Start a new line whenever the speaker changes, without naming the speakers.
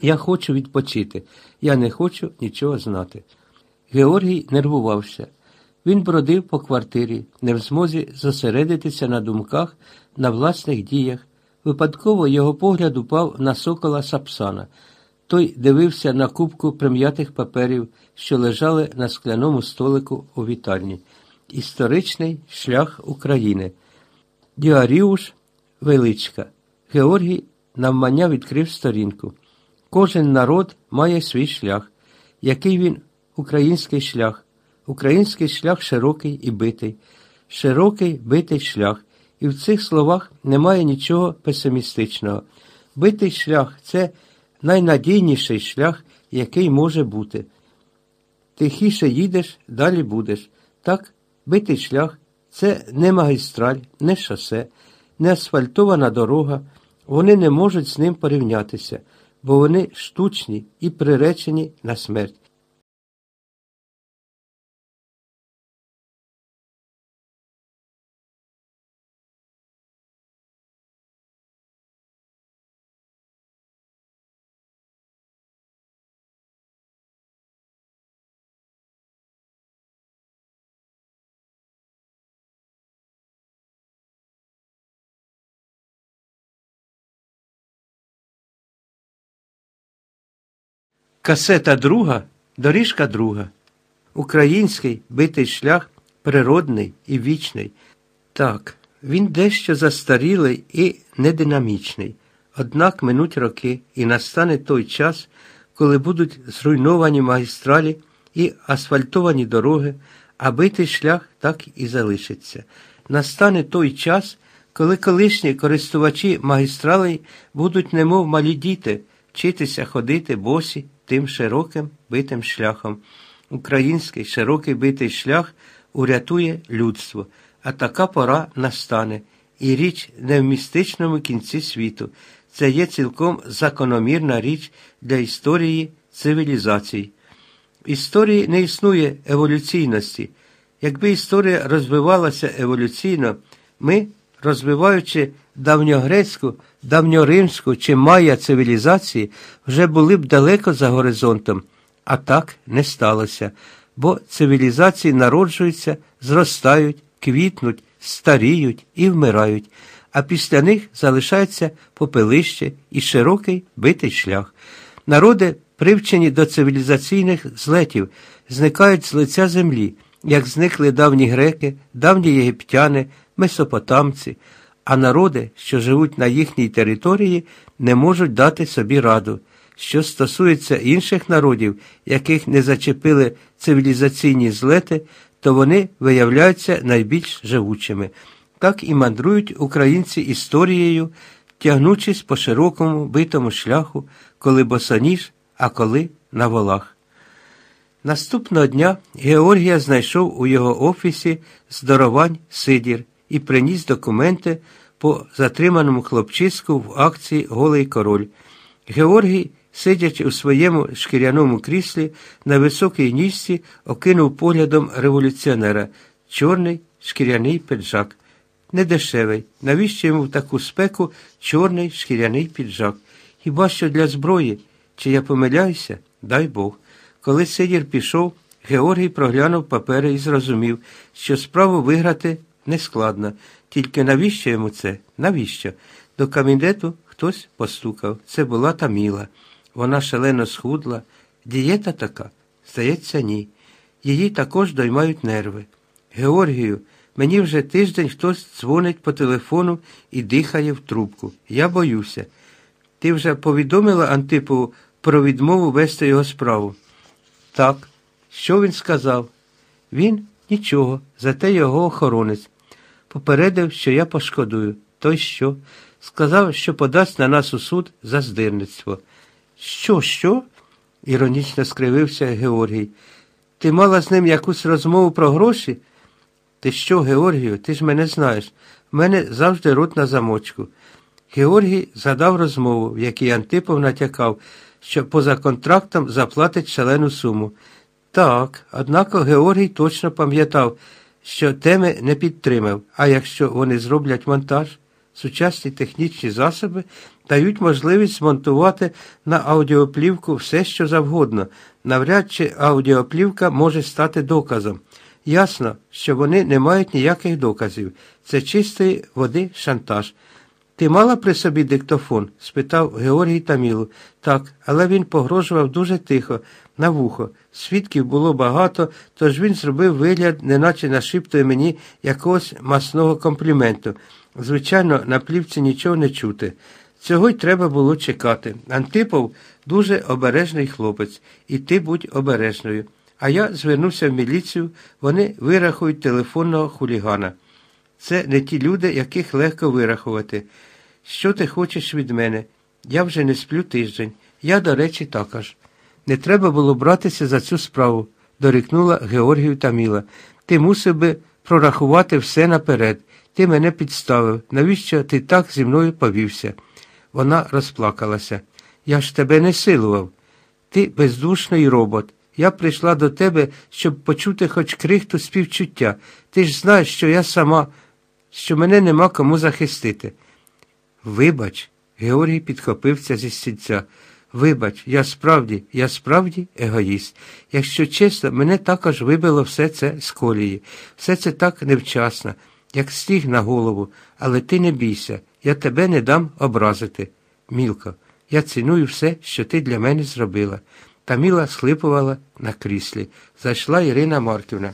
Я хочу відпочити, я не хочу нічого знати. Георгій нервувався. Він бродив по квартирі, не в змозі зосередитися на думках, на власних діях. Випадково його погляд упав на сокола Сапсана. Той дивився на кубку прим'ятих паперів, що лежали на скляному столику у вітальні. Історичний шлях України. Діаріуш Величка. Георгій навмання відкрив сторінку. Кожен народ має свій шлях. Який він український шлях? Український шлях широкий і битий, широкий битий шлях. І в цих словах немає нічого песимістичного. Битий шлях це найнадійніший шлях, який може бути. Тихіше їдеш, далі будеш. Так, битий шлях це не магістраль, не шосе, не асфальтована дорога. Вони не можуть з ним порівнятися, бо вони штучні і приречені на смерть. Касета друга, доріжка друга. Український битий шлях природний і вічний. Так, він дещо застарілий і нединамічний. Однак минуть роки і настане той час, коли будуть зруйновані магістралі і асфальтовані дороги, а битий шлях так і залишиться. Настане той час, коли колишні користувачі магістралей будуть немов малі діти, вчитися ходити босі тим широким битим шляхом. Український широкий битий шлях урятує людство, а така пора настане. І річ не в містичному кінці світу. Це є цілком закономірна річ для історії цивілізацій. В історії не існує еволюційності. Якби історія розвивалася еволюційно, ми, розвиваючи давньогрецьку, давньоримську чи майя цивілізації, вже були б далеко за горизонтом, а так не сталося, бо цивілізації народжуються, зростають, квітнуть, старіють і вмирають, а після них залишається попелище і широкий битий шлях. Народи, привчені до цивілізаційних злетів, зникають з лиця землі, як зникли давні греки, давні єгиптяни, месопотамці, а народи, що живуть на їхній території, не можуть дати собі раду. Що стосується інших народів, яких не зачепили цивілізаційні злети, то вони виявляються найбільш живучими. Так і мандрують українці історією, тягнучись по широкому битому шляху, коли босоніж, а коли на волах. Наступного дня Георгія знайшов у його офісі здоровань Сидір і приніс документи по затриманому хлопчиську в акції Голий король. Георгій, сидячи у своєму шкіряному кріслі на високій ніжці, окинув поглядом революціонера чорний шкіряний піджак. Недешевий. Навіщо йому в таку спеку чорний шкіряний піджак? Хіба що для зброї? Чи я помиляюся? Дай Бог. Коли Сидір пішов, Георгій проглянув папери і зрозумів, що справу виграти нескладно. Тільки навіщо йому це? Навіщо? До кабінету хтось постукав. Це була Таміла. Вона шалено схудла. Дієта така? Здається, ні. Її також доймають нерви. Георгію, мені вже тиждень хтось дзвонить по телефону і дихає в трубку. Я боюся. Ти вже повідомила Антипову про відмову вести його справу? Так. Що він сказав? Він нічого, зате його охоронець. Попередив, що я пошкодую. Той що? Сказав, що подасть на нас у суд за здирництво. Що, що? іронічно скривився Георгій. Ти мала з ним якусь розмову про гроші? Ти що, Георгію, ти ж мене знаєш. В мене завжди рот на замочку. Георгій згадав розмову, в якій Антипов натякав, що поза контрактом заплатить шалену суму. Так, однако Георгій точно пам'ятав, що теми не підтримав, а якщо вони зроблять монтаж, сучасні технічні засоби дають можливість змонтувати на аудіоплівку все, що завгодно. Навряд чи аудіоплівка може стати доказом. Ясно, що вони не мають ніяких доказів. Це чистої води шантаж. Ти мала при собі диктофон? спитав Георгій Тамілу. Так, але він погрожував дуже тихо, на вухо. Свідків було багато, тож він зробив вигляд, неначе нашіптує мені якогось масного компліменту. Звичайно, на плівці нічого не чути. Цього й треба було чекати. Антипов дуже обережний хлопець, і ти будь обережною. А я звернувся в міліцію, вони вирахують телефонного хулігана. Це не ті люди, яких легко вирахувати. Що ти хочеш від мене? Я вже не сплю тиждень. Я, до речі, також. Не треба було братися за цю справу, дорікнула Георгію Таміла. Ти мусив би прорахувати все наперед. Ти мене підставив. Навіщо ти так зі мною повівся? Вона розплакалася. Я ж тебе не силував. Ти бездушний робот. Я прийшла до тебе, щоб почути хоч крихту співчуття. Ти ж знаєш, що я сама, що мене нема кому захистити. Вибач, Георгій підхопився зі стільця. Вибач, я справді, я справді егоїст. Якщо чесно, мене також вибило все це з колії. Все це так невчасно, як стіг на голову, але ти не бійся, я тебе не дам образити. Мілко, я ціную все, що ти для мене зробила. Таміла схлипувала на кріслі. Зайшла Ірина Марківна.